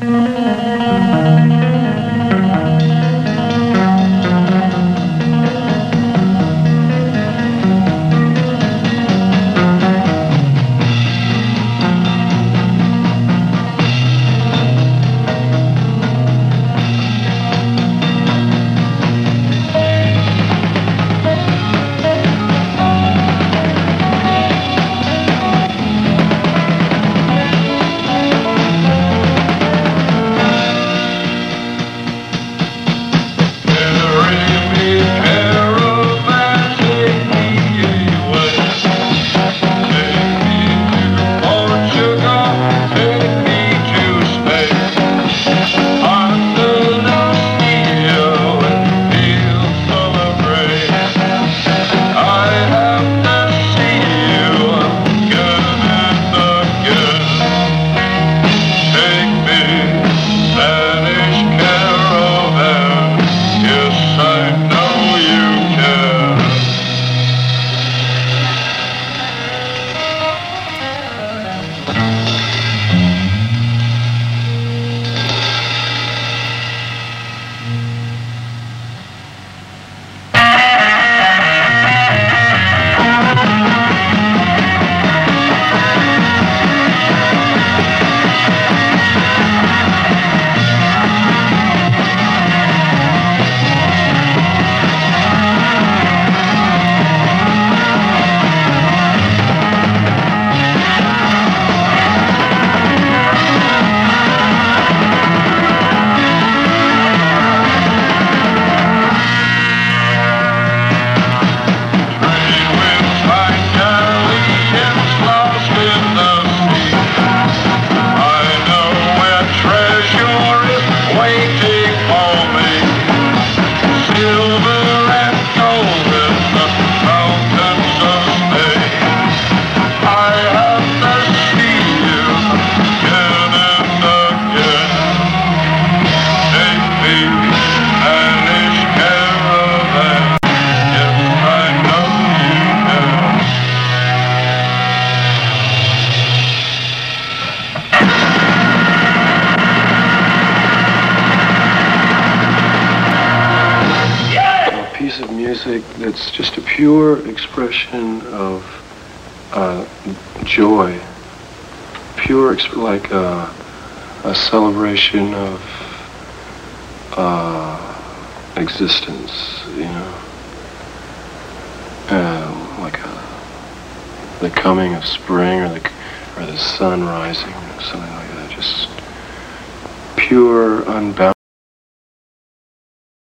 Mm-hmm. Music that's just a pure expression of uh, joy, pure, like a, a celebration of uh, existence, you know, uh, like a, the coming of spring or the or the sun rising, or something like that. Just pure, unbound.